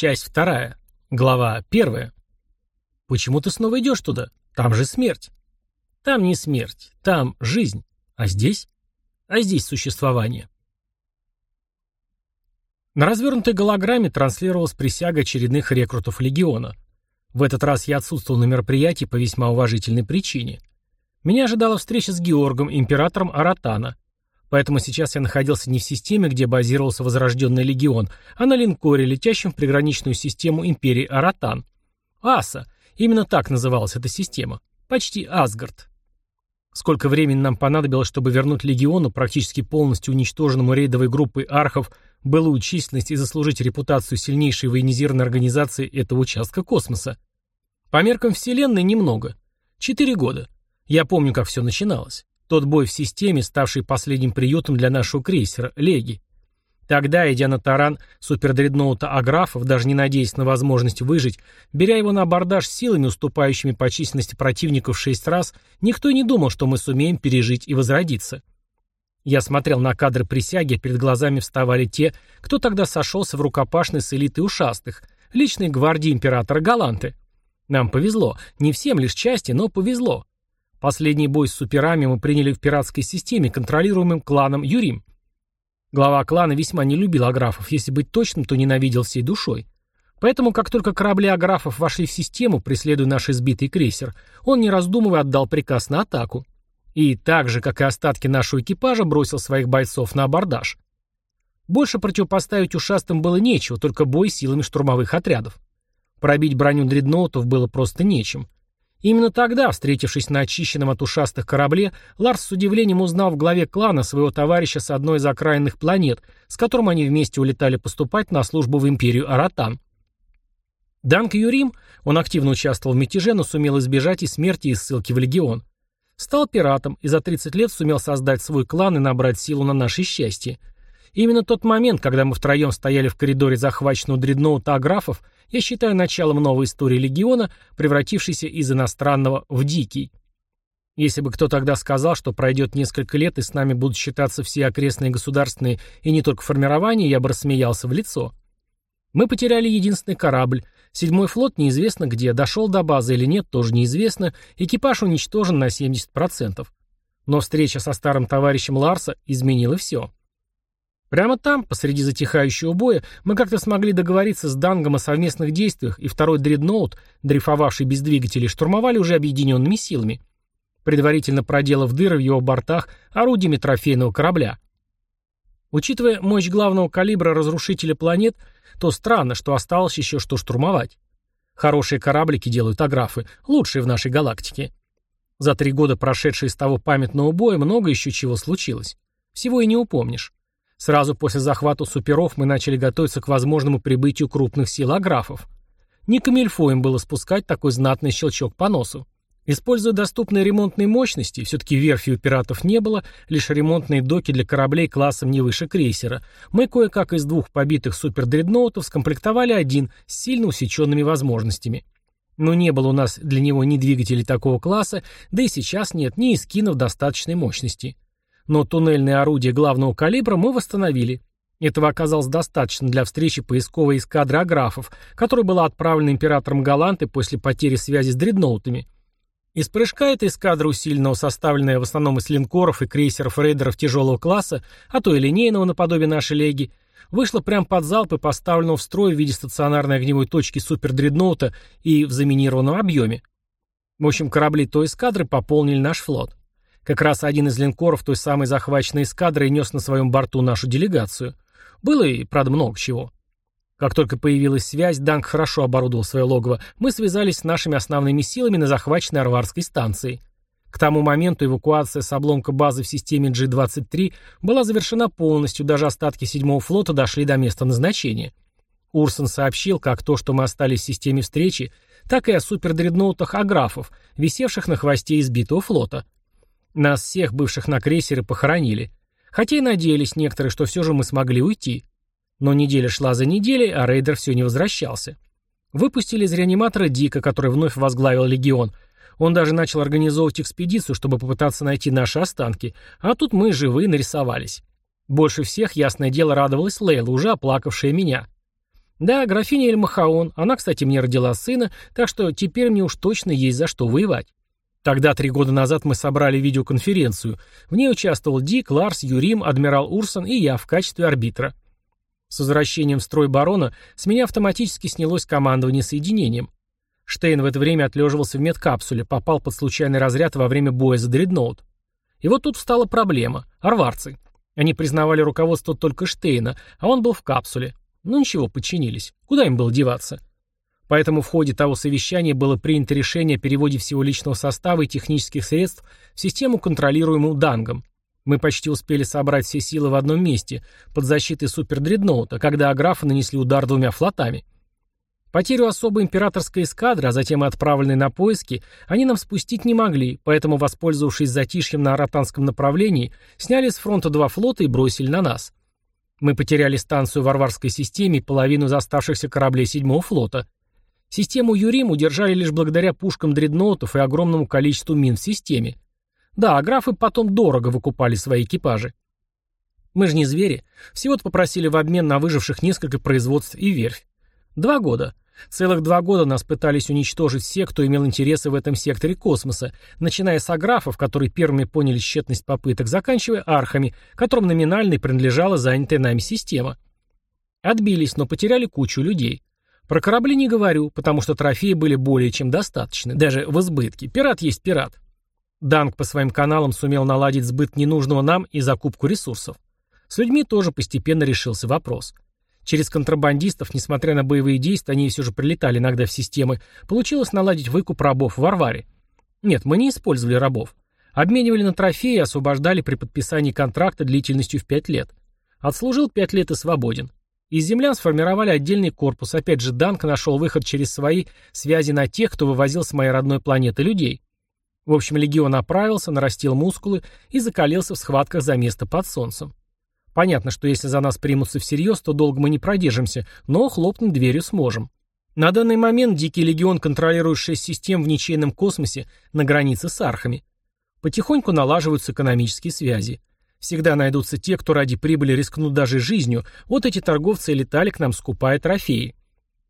Часть вторая. Глава первая. Почему ты снова идешь туда? Там же смерть. Там не смерть, там жизнь. А здесь? А здесь существование. На развернутой голограмме транслировалась присяга очередных рекрутов Легиона. В этот раз я отсутствовал на мероприятии по весьма уважительной причине. Меня ожидала встреча с Георгом, императором Аратана. Поэтому сейчас я находился не в системе, где базировался Возрожденный Легион, а на линкоре, летящем в приграничную систему Империи Аратан. Аса. Именно так называлась эта система. Почти Асгард. Сколько времени нам понадобилось, чтобы вернуть Легиону, практически полностью уничтоженному рейдовой группой архов, былую численность и заслужить репутацию сильнейшей военизированной организации этого участка космоса? По меркам Вселенной немного. Четыре года. Я помню, как все начиналось. Тот бой в системе, ставший последним приютом для нашего крейсера, Леги. Тогда, идя на таран супердредноута Аграфов, даже не надеясь на возможность выжить, беря его на абордаж силами, уступающими по численности противников в шесть раз, никто не думал, что мы сумеем пережить и возродиться. Я смотрел на кадры присяги, перед глазами вставали те, кто тогда сошелся в рукопашной с элитой ушастых, личной гвардии императора Галанты. Нам повезло, не всем лишь части, но повезло. Последний бой с суперами мы приняли в пиратской системе, контролируемым кланом Юрим. Глава клана весьма не любил аграфов, если быть точным, то ненавидел всей душой. Поэтому, как только корабли аграфов вошли в систему, преследуя наш избитый крейсер, он, не раздумывая, отдал приказ на атаку. И так же, как и остатки нашего экипажа, бросил своих бойцов на абордаж. Больше противопоставить ушастым было нечего, только бой силами штурмовых отрядов. Пробить броню дредноутов было просто нечем. Именно тогда, встретившись на очищенном от ушастых корабле, Ларс с удивлением узнал в главе клана своего товарища с одной из окраинных планет, с которым они вместе улетали поступать на службу в империю Аратан. Данк Юрим, он активно участвовал в мятеже, но сумел избежать и смерти, и ссылки в легион. Стал пиратом и за 30 лет сумел создать свой клан и набрать силу на наше счастье. Именно тот момент, когда мы втроем стояли в коридоре захваченного дредноута Аграфов, я считаю началом новой истории Легиона, превратившейся из иностранного в дикий. Если бы кто тогда сказал, что пройдет несколько лет и с нами будут считаться все окрестные государственные и не только формирования, я бы рассмеялся в лицо. Мы потеряли единственный корабль. Седьмой флот неизвестно где, дошел до базы или нет, тоже неизвестно. Экипаж уничтожен на 70%. Но встреча со старым товарищем Ларса изменила все. Прямо там, посреди затихающего боя, мы как-то смогли договориться с Дангом о совместных действиях, и второй дредноут, дрейфовавший без двигателей, штурмовали уже объединенными силами, предварительно проделав дыры в его бортах орудиями трофейного корабля. Учитывая мощь главного калибра разрушителя планет, то странно, что осталось еще что штурмовать. Хорошие кораблики делают аграфы, лучшие в нашей галактике. За три года, прошедшие с того памятного боя, много еще чего случилось. Всего и не упомнишь. Сразу после захвата суперов мы начали готовиться к возможному прибытию крупных сил аграфов. Не камильфо им было спускать такой знатный щелчок по носу. Используя доступные ремонтные мощности, все-таки верфи у пиратов не было, лишь ремонтные доки для кораблей классом не выше крейсера, мы кое-как из двух побитых супердредноутов скомплектовали один с сильно усеченными возможностями. Но не было у нас для него ни двигателей такого класса, да и сейчас нет ни эскинов достаточной мощности но туннельные орудия главного калибра мы восстановили. Этого оказалось достаточно для встречи поисковой эскадры аграфов, которая была отправлена императором Галанты после потери связи с дредноутами. Из прыжка эта эскадра усиленного, составленная в основном из линкоров и крейсеров-рейдеров тяжелого класса, а то и линейного наподобие нашей леги, вышла прямо под залп и поставленного в строй в виде стационарной огневой точки супердредноута и в заминированном объеме. В общем, корабли той эскадры пополнили наш флот. Как раз один из линкоров той самой захваченной эскадры нес на своем борту нашу делегацию. Было и, правда, много чего. Как только появилась связь, Данк хорошо оборудовал свое логово, мы связались с нашими основными силами на захваченной Арварской станции. К тому моменту эвакуация с обломка базы в системе G-23 была завершена полностью, даже остатки седьмого флота дошли до места назначения. Урсон сообщил как то, что мы остались в системе встречи, так и о супердредноутах Аграфов, висевших на хвосте избитого флота – нас всех, бывших на крейсере, похоронили. Хотя и надеялись некоторые, что все же мы смогли уйти. Но неделя шла за неделей, а рейдер все не возвращался. Выпустили из реаниматора Дика, который вновь возглавил легион. Он даже начал организовывать экспедицию, чтобы попытаться найти наши останки. А тут мы живые нарисовались. Больше всех, ясное дело, радовалась Лейла, уже оплакавшая меня. Да, графиня Эльмахаон, она, кстати, мне родила сына, так что теперь мне уж точно есть за что воевать. Тогда, три года назад, мы собрали видеоконференцию. В ней участвовал Дик, Ларс, Юрим, адмирал Урсон и я в качестве арбитра. С возвращением в строй барона с меня автоматически снялось командование соединением. Штейн в это время отлеживался в медкапсуле, попал под случайный разряд во время боя за дредноут. И вот тут встала проблема. Арварцы. Они признавали руководство только Штейна, а он был в капсуле. Ну ничего, подчинились. Куда им было деваться? Поэтому в ходе того совещания было принято решение о переводе всего личного состава и технических средств в систему, контролируемую Дангом. Мы почти успели собрать все силы в одном месте, под защитой супердредноута, когда аграфы нанесли удар двумя флотами. Потерю особой императорской эскадры, а затем и отправленной на поиски, они нам спустить не могли, поэтому, воспользовавшись затишьем на аратанском направлении, сняли с фронта два флота и бросили на нас. Мы потеряли станцию в Варварской системе и половину из оставшихся кораблей седьмого флота. Систему Юрим удержали лишь благодаря пушкам дредноутов и огромному количеству мин в системе. Да, а графы потом дорого выкупали свои экипажи. Мы же не звери. Всего-то попросили в обмен на выживших несколько производств и верфь. Два года. Целых два года нас пытались уничтожить все, кто имел интересы в этом секторе космоса, начиная с аграфов, которые первыми поняли тщетность попыток, заканчивая архами, которым номинально принадлежала занятая нами система. Отбились, но потеряли кучу людей. Про корабли не говорю, потому что трофеи были более чем достаточны, даже в избытке. Пират есть пират. Данг по своим каналам сумел наладить сбыт ненужного нам и закупку ресурсов. С людьми тоже постепенно решился вопрос. Через контрабандистов, несмотря на боевые действия, они все же прилетали иногда в системы, получилось наладить выкуп рабов в Варваре. Нет, мы не использовали рабов. Обменивали на трофеи и освобождали при подписании контракта длительностью в 5 лет. Отслужил 5 лет и свободен. Из землян сформировали отдельный корпус. Опять же, Данк нашел выход через свои связи на тех, кто вывозил с моей родной планеты людей. В общем, легион оправился, нарастил мускулы и закалился в схватках за место под солнцем. Понятно, что если за нас примутся всерьез, то долго мы не продержимся, но хлопнуть дверью сможем. На данный момент Дикий Легион контролирует шесть систем в ничейном космосе на границе с архами. Потихоньку налаживаются экономические связи. Всегда найдутся те, кто ради прибыли рискнут даже жизнью, вот эти торговцы летали к нам, скупая трофеи.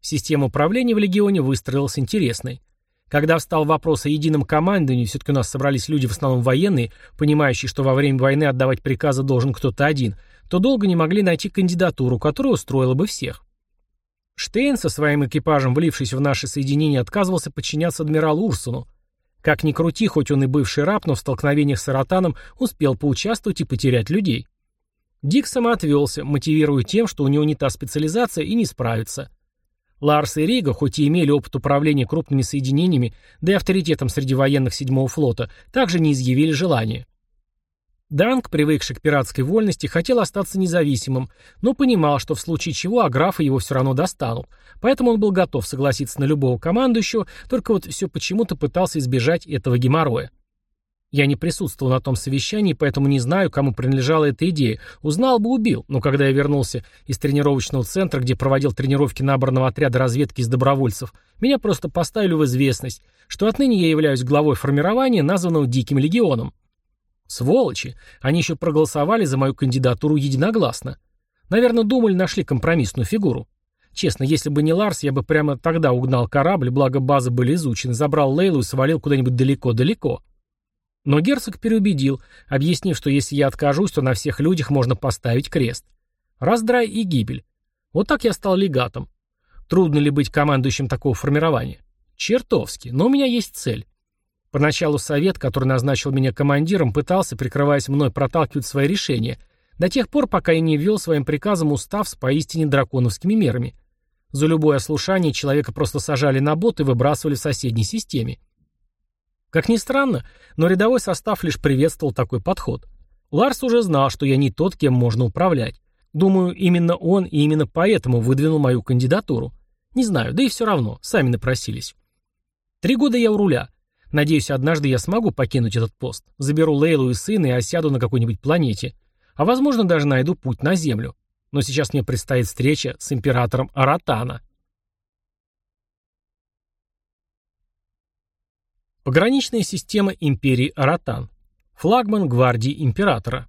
Система управления в Легионе выстроилась интересной. Когда встал вопрос о едином командовании, все-таки у нас собрались люди в основном военные, понимающие, что во время войны отдавать приказы должен кто-то один, то долго не могли найти кандидатуру, которая устроила бы всех. Штейн со своим экипажем, влившись в наше соединение, отказывался подчиняться адмиралу Урсуну. Как ни крути, хоть он и бывший раб, но в столкновениях с Аратаном успел поучаствовать и потерять людей. Дик самоотвелся, мотивируя тем, что у него не та специализация и не справится. Ларс и Рига, хоть и имели опыт управления крупными соединениями, да и авторитетом среди военных седьмого флота, также не изъявили желания. Данг, привыкший к пиратской вольности, хотел остаться независимым, но понимал, что в случае чего аграфы его все равно достанут, поэтому он был готов согласиться на любого командующего, только вот все почему-то пытался избежать этого геморроя. Я не присутствовал на том совещании, поэтому не знаю, кому принадлежала эта идея. Узнал бы, убил. Но когда я вернулся из тренировочного центра, где проводил тренировки набранного отряда разведки из добровольцев, меня просто поставили в известность, что отныне я являюсь главой формирования, названного Диким Легионом. Сволочи! Они еще проголосовали за мою кандидатуру единогласно. Наверное, думали, нашли компромиссную фигуру. Честно, если бы не Ларс, я бы прямо тогда угнал корабль, благо базы были изучены, забрал Лейлу и свалил куда-нибудь далеко-далеко. Но герцог переубедил, объяснив, что если я откажусь, то на всех людях можно поставить крест. Раздрай и гибель. Вот так я стал легатом. Трудно ли быть командующим такого формирования? Чертовски, но у меня есть цель. Поначалу совет, который назначил меня командиром, пытался, прикрываясь мной, проталкивать свои решения, до тех пор, пока я не ввел своим приказом устав с поистине драконовскими мерами. За любое ослушание человека просто сажали на бот и выбрасывали в соседней системе. Как ни странно, но рядовой состав лишь приветствовал такой подход. Ларс уже знал, что я не тот, кем можно управлять. Думаю, именно он и именно поэтому выдвинул мою кандидатуру. Не знаю, да и все равно, сами напросились. Три года я у руля. Надеюсь, однажды я смогу покинуть этот пост. Заберу Лейлу и сына и осяду на какой-нибудь планете. А возможно, даже найду путь на Землю. Но сейчас мне предстоит встреча с императором Аратана. Пограничная система империи Аратан. Флагман гвардии императора.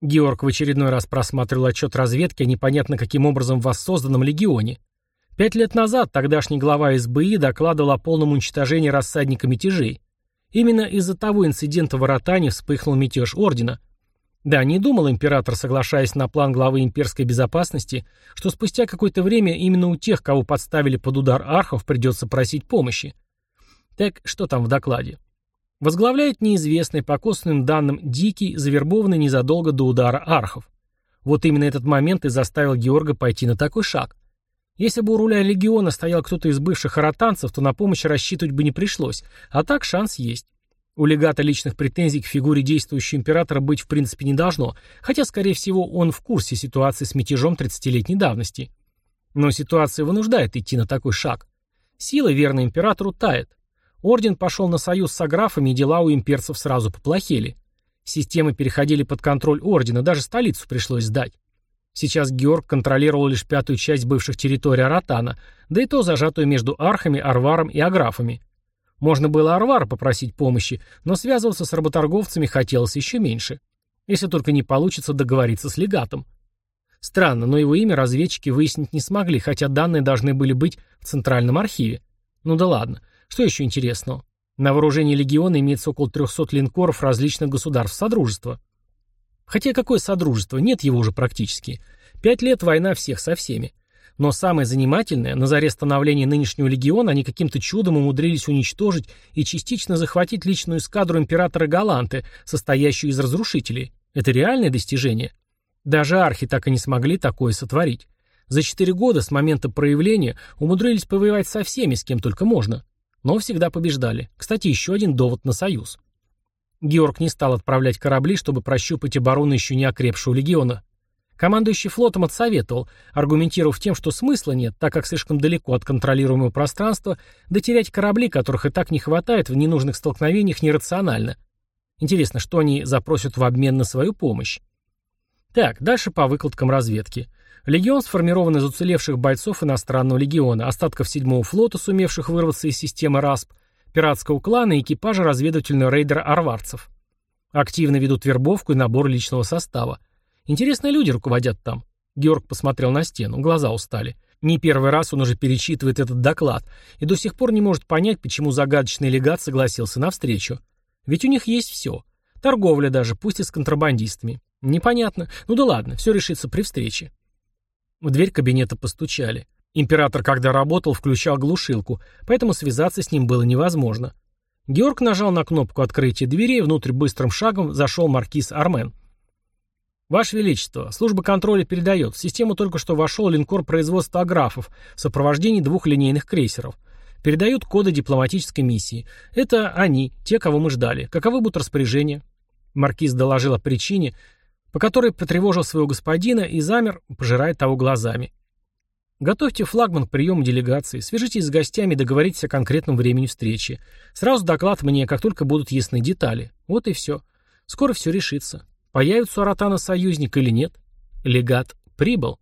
Георг в очередной раз просматривал отчет разведки о непонятно каким образом воссозданном легионе. Пять лет назад тогдашний глава СБИ докладывал о полном уничтожении рассадника мятежей. Именно из-за того инцидента в Аратане вспыхнул мятеж Ордена. Да, не думал император, соглашаясь на план главы имперской безопасности, что спустя какое-то время именно у тех, кого подставили под удар архов, придется просить помощи. Так, что там в докладе? Возглавляет неизвестный, по косвенным данным, Дикий, завербованный незадолго до удара архов. Вот именно этот момент и заставил Георга пойти на такой шаг. Если бы у руля легиона стоял кто-то из бывших аратанцев, то на помощь рассчитывать бы не пришлось, а так шанс есть. У легата личных претензий к фигуре действующего императора быть в принципе не должно, хотя, скорее всего, он в курсе ситуации с мятежом 30-летней давности. Но ситуация вынуждает идти на такой шаг. Сила, верная императору, тает. Орден пошел на союз с аграфами, и дела у имперцев сразу поплохели. Системы переходили под контроль Ордена, даже столицу пришлось сдать. Сейчас Георг контролировал лишь пятую часть бывших территорий Аратана, да и то зажатую между архами, арваром и аграфами. Можно было Арвара попросить помощи, но связываться с работорговцами хотелось еще меньше. Если только не получится договориться с легатом. Странно, но его имя разведчики выяснить не смогли, хотя данные должны были быть в Центральном архиве. Ну да ладно. Что еще интересного? На вооружении легиона имеется около 300 линкоров различных государств Содружества. Хотя какое Содружество? Нет его уже практически. Пять лет война всех со всеми. Но самое занимательное, на заре становления нынешнего легиона они каким-то чудом умудрились уничтожить и частично захватить личную эскадру императора Галанты, состоящую из разрушителей. Это реальное достижение. Даже архи так и не смогли такое сотворить. За четыре года с момента проявления умудрились повоевать со всеми, с кем только можно но всегда побеждали. Кстати, еще один довод на союз. Георг не стал отправлять корабли, чтобы прощупать оборону еще не окрепшего легиона. Командующий флотом отсоветовал, аргументировав тем, что смысла нет, так как слишком далеко от контролируемого пространства, дотерять корабли, которых и так не хватает, в ненужных столкновениях нерационально. Интересно, что они запросят в обмен на свою помощь? Так, дальше по выкладкам разведки. Легион сформирован из уцелевших бойцов иностранного легиона, остатков седьмого флота, сумевших вырваться из системы РАСП, пиратского клана и экипажа разведывательного рейдера арварцев. Активно ведут вербовку и набор личного состава. Интересные люди руководят там. Георг посмотрел на стену, глаза устали. Не первый раз он уже перечитывает этот доклад и до сих пор не может понять, почему загадочный легат согласился на встречу. Ведь у них есть все. Торговля даже, пусть и с контрабандистами. Непонятно. Ну да ладно, все решится при встрече. В дверь кабинета постучали. Император, когда работал, включал глушилку, поэтому связаться с ним было невозможно. Георг нажал на кнопку открытия двери, и внутрь быстрым шагом зашел маркиз Армен. «Ваше Величество, служба контроля передает. В систему только что вошел линкор производства аграфов в сопровождении двух линейных крейсеров. Передают коды дипломатической миссии. Это они, те, кого мы ждали. Каковы будут распоряжения?» Маркиз доложил о причине, по которой потревожил своего господина и замер, пожирая того глазами. Готовьте флагман к приему делегации, свяжитесь с гостями и договоритесь о конкретном времени встречи. Сразу доклад мне, как только будут ясны детали. Вот и все. Скоро все решится. Появится у Аратана союзник или нет. Легат прибыл.